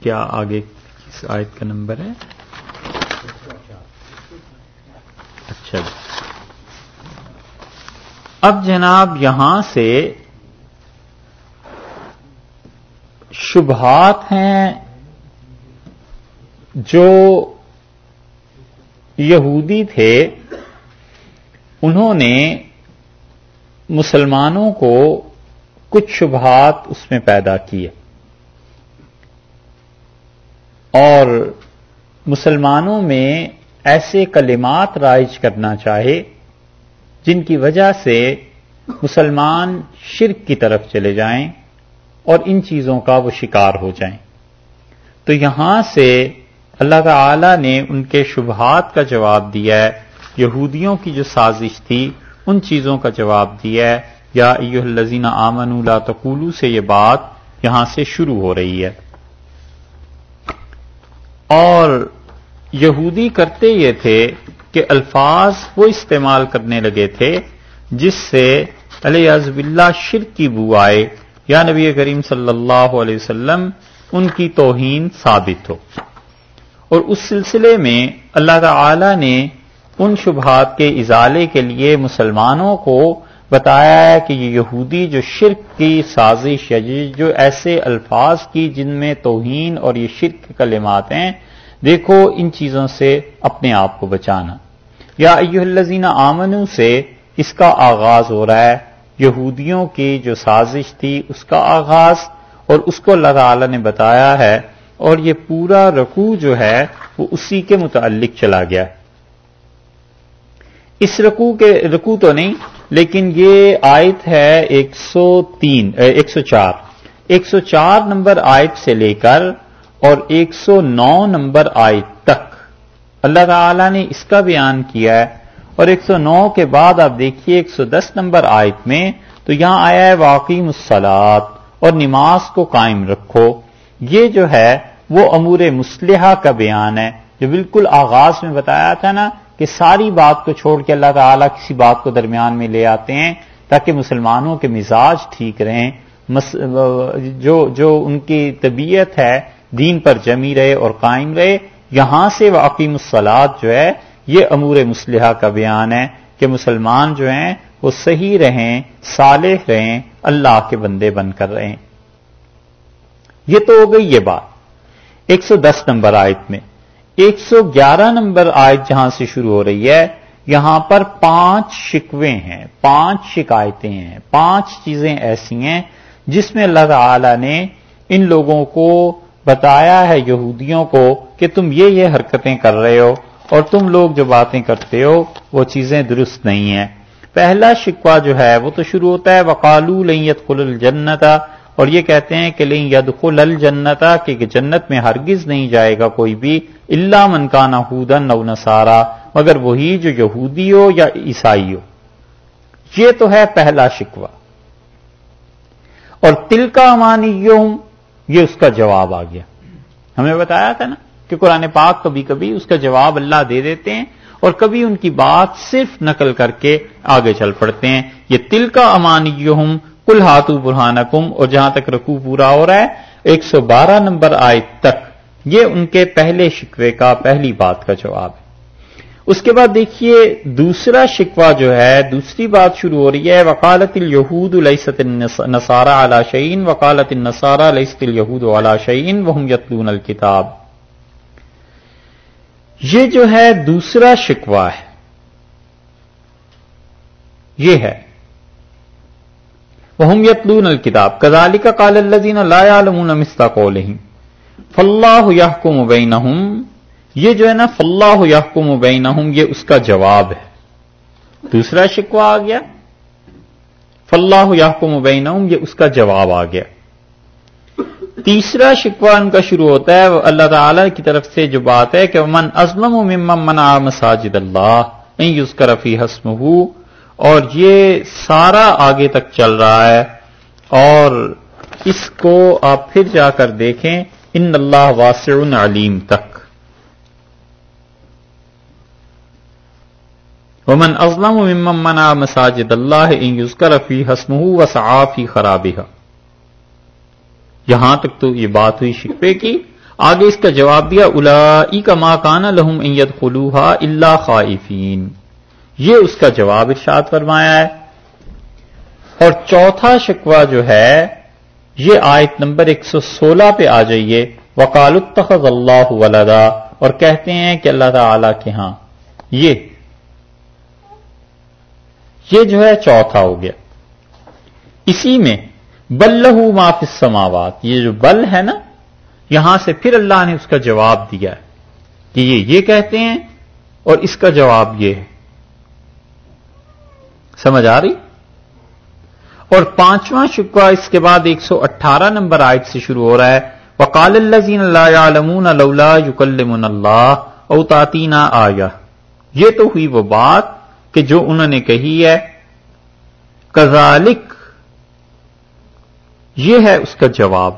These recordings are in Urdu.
کیا آگے کس آیت کا نمبر ہے؟ اچھا جی۔ اب جناب یہاں سے شبہات ہیں جو یہودی تھے، انہوں نے مسلمانوں کو کچھ شبہات اس میں پیدا کیے۔ اور مسلمانوں میں ایسے کلمات رائج کرنا چاہے جن کی وجہ سے مسلمان شرک کی طرف چلے جائیں اور ان چیزوں کا وہ شکار ہو جائیں۔ تو یہاں سے اللہ تعالی نے ان کے شبہات کا جواب دیا ہے۔ یہودیوں کی جو سازش تھی، ان چیزوں کا جواب دیا ہے۔ یا ایو الزین آمن لا تقولو سے یہ بات یہاں سے شروع ہو رہی ہے۔ اور یہودی کرتے یہ تھے کہ الفاظ وہ استعمال کرنے لگے تھے جس سے علیہ ازب اللہ شرک کی بو آئے۔ یا نبی کریم صلی اللہ علیہ وسلم ان کی توہین ثابت ہو۔ اور اس سلسلے میں اللہ تعالی نے ان شبہات کے ازالے کے لیے مسلمانوں کو بتایا ہے کہ یہ یہودی جو شرک کی سازش ہے جو ایسے الفاظ کی جن میں توہین اور یہ شرک کے کلمات ہیں، دیکھو ان چیزوں سے اپنے آپ کو بچانا۔ یا ایو الزین آمنو سے اس کا آغاز ہو رہا ہے۔ یہودیوں کی جو سازش تھی اس کا آغاز اور اس کو اللہ تعالی نے بتایا ہے اور یہ پورا رکوع جو ہے وہ اسی کے متعلق چلا گیا۔ اس رکوع کے رکوع تو نہیں لیکن یہ آیت ہے ایک سو تین ایک سو چار۔ ایک سو چار نمبر آیت سے لے کر اور ایک سو نو نمبر آیت تک۔ اللہ تعالی نے اس کا بیان کیا ہے۔ اور ایک سو نو کے بعد آپ دیکھیے ایک سو دس نمبر آیت میں تو یہاں آیا ہے واقعی مسلات اور نماز کو قائم رکھو۔ یہ جو ہے وہ امور مسلحہ کا بیان ہے۔ جو بالکل آغاز میں بتایا تھا نا کہ ساری بات کو چھوڑ کے اللہ تعالیٰ کسی بات کو درمیان میں لے آتے ہیں تاکہ مسلمانوں کے مزاج ٹھیک رہیں جو جو ان کی طبیعت ہے، دین پر جمی رہے اور قائم رہے، یہاں سے وہ عقیم الصلاط جو ہے، یہ امور مسلحہ کا بیان ہے کہ مسلمان جو ہیں، وہ صحیح رہیں، صالح رہیں، اللہ کے بندے بن کر رہیں۔ یہ تو ہو گئی یہ بات۔ ایک سو دس نمبر آیت میں ایک سو گیارہ نمبر آیت جہاں سے شروع ہو رہی ہے، یہاں پر پانچ شکوے ہیں، پانچ شکایتیں ہیں، پانچ چیزیں ایسی ہیں جس میں اللہ تعالی نے ان لوگوں کو بتایا ہے، یہودیوں کو، کہ تم یہ یہ حرکتیں کر رہے ہو اور تم لوگ جو باتیں کرتے ہو، وہ چیزیں درست نہیں ہیں۔ پہلا شکوا جو ہے، وہ تو شروع ہوتا ہے وقالو لئیت خل الجنتا اور یہ کہتے ہیں کہ لئی ید خل الجنتا کہ جنت میں ہرگز نہیں جائے گا کوئی بھی اللہ من کا نہ نو مگر وہی جو یہودی ہو یا عیسائی ہو یہ تو ہے پہلا شکوا اور تل کا امانی یہ اس کا جواب آ گیا۔ ہمیں بتایا تھا نا کہ قرآن پاک کبھی کبھی اس کا جواب اللہ دے دیتے ہیں اور کبھی ان کی بات صرف نقل کر کے آگے چل پڑتے ہیں۔ یہ تل کا امانی کل ہاتھو برہان اور جہاں تک رکو پورا ہو رہا ہے، ایک سو بارہ نمبر آئے تک۔ یہ ان کے پہلے شکوے کا پہلی بات کا جواب ہے۔ اس کے بعد دیکھیے، دوسرا شکوہ جو ہے، دوسری بات شروع ہو رہی ہے وکالت الہود الست نصارہ علا شعین وکالت النصارہ لست الہود علا شعین وہم یتلون الکتاب یہ جو ہے، دوسرا شکوہ ہے۔ یہ ہے۔ وہم یتلون الکتاب کزالی کا کال الزین لا عالمون مستا کو فلاح یحکم بینہم یہ جو ہے نا فلاح یحکم بینہم یہ اس کا جواب ہے. دوسرا شکوہ آ گیا. فلاح یحکم بینہم یہ اس کا جواب آ گیا. تیسرا شکوہ ان کا شروع ہوتا ہے، وہ اللہ تعالی کی طرف سے جو بات ہے کہ من ازلم و ممن منا مساجد اللہ نہیں یوز کر فی حسم اور یہ سارا آگے تک چل رہا ہے اور اس کو آپ پھر جا کر دیکھیں، ان اللہ واسع علیم تک۔ ومن ازلم ممن مساجد اللہ ان یذکر فی حسمہ وسعا فی یہاں تک تو یہ بات ہوئی شکوے کی۔ آگے اس کا جواب دیا الا کا ماں کانا لہم ایت خلوحا اللہ خائفین۔ یہ اس کا جواب ارشاد فرمایا ہے۔ اور چوتھا شکوہ جو ہے، یہ آیت نمبر ایک سو سولہ پہ آ جائیے۔ وکال التخذ اللہ ولدا۔ اور کہتے ہیں کہ اللہ تعالی کے ہاں۔ یہ یہ جو ہے چوتھا ہو گیا۔ اسی میں، بل معاف سماوات یہ جو بل ہے نا، یہاں سے پھر اللہ نے اس کا جواب دیا ہے کہ یہ یہ کہتے ہیں اور اس کا جواب یہ ہے۔ سمجھ آ رہی؟ اور پانچواں شکوا اس کے بعد ایک سو اٹھارہ نمبر آیت سے شروع ہو رہا ہے، وقال اللہ اللہ عالمون اللہ یکلمن اللہ او تعطینہ آیا یہ تو ہوئی وہ بات کہ جو انہوں نے کہی ہے کزالک یہ ہے اس کا جواب۔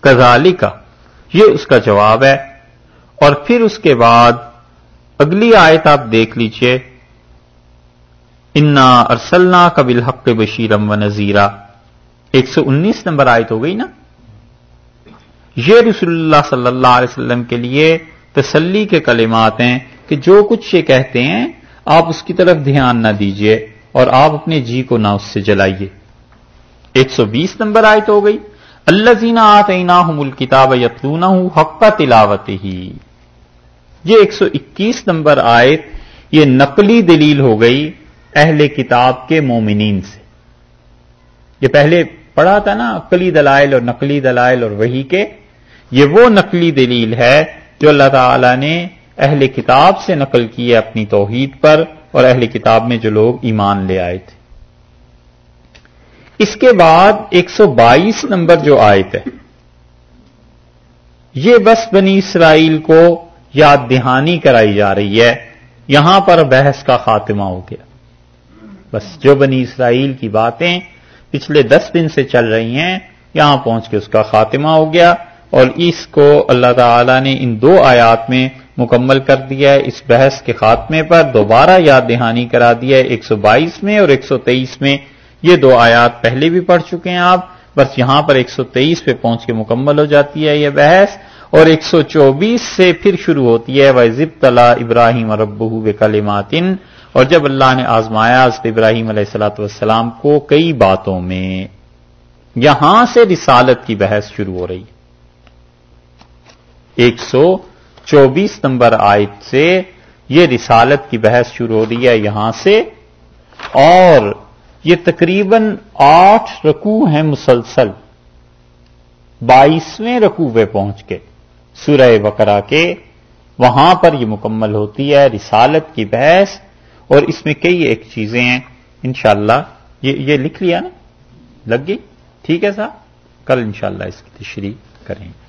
کزالی کا یہ اس کا جواب ہے۔ اور پھر اس کے بعد اگلی آیت آپ دیکھ لیجیے۔ انا ارسلنا کبل حق بشیرم و نذیرہ ایک سو انیس نمبر آیت ہو گئی نا؟ یہ رسول اللہ صلی اللہ علیہ وسلم کے لیے تسلی کے کلمات ہیں کہ جو کچھ یہ کہتے ہیں، آپ اس کی طرف دھیان نہ دیجیے اور آپ اپنے جی کو نہ اس سے جلائیے۔ ایک سو بیس نمبر آیت ہو گئی۔ اللہ زینا آتینا مل کتاب یتلون حق کا تلاوت ہی یہ ایک سو اکیس نمبر آیت، یہ نقلی دلیل ہو گئی۔ اہل کتاب کے مومنین سے۔ یہ پہلے پڑھا تھا نا، عقلی دلائل اور نقلی دلائل اور وہی کے۔ یہ وہ نقلی دلیل ہے جو اللہ تعالی نے اہل کتاب سے نقل کی ہے اپنی توحید پر اور اہل کتاب میں جو لوگ ایمان لے آئے تھے۔ اس کے بعد ایک سو بائیس نمبر جو آئے تھے یہ بس بنی اسرائیل کو یاد دہانی کرائی جا رہی ہے، یہاں پر بحث کا خاتمہ ہو گیا۔ بس جو بنی اسرائیل کی باتیں پچھلے دس دن سے چل رہی ہیں، یہاں پہنچ کے اس کا خاتمہ ہو گیا اور اس کو اللہ تعالی نے ان دو آیات میں مکمل کر دیا ہے۔ اس بحث کے خاتمے پر دوبارہ یاد دہانی کرا دیا ہے۔ ایک سو بائیس میں اور ایک سو تیئیس میں یہ دو آیات پہلے بھی پڑھ چکے ہیں آپ۔ بس یہاں پر ایک سو تیئیس پہ پہنچ کے مکمل ہو جاتی ہے یہ بحث۔ اور ایک سو چوبیس سے پھر شروع ہوتی ہے۔ وہ ضب تلا ابراہیم رب کلیماتن اور جب اللہ نے آزمایا حضرت ابراہیم علیہ السلاۃ والسلام کو کئی باتوں میں، یہاں سے رسالت کی بحث شروع ہو رہی ایک سو چوبیس نمبر آیت سے یہ رسالت کی بحث شروع ہو رہی ہے یہاں سے، اور یہ تقریباً آٹھ رکوع ہیں مسلسل، بائیسویں رکوع پہ پہنچ کے، سورہ بقرہ کے۔ وہاں پر یہ مکمل ہوتی ہے رسالت کی بحث۔ اور اس میں کئی ایک چیزیں ہیں، انشاءاللہ. یہ یہ لکھ لیا نا؟ لگ گئی؟ ٹھیک ہے صاحب. کل انشاءاللہ اس کی تشریح کریں گے۔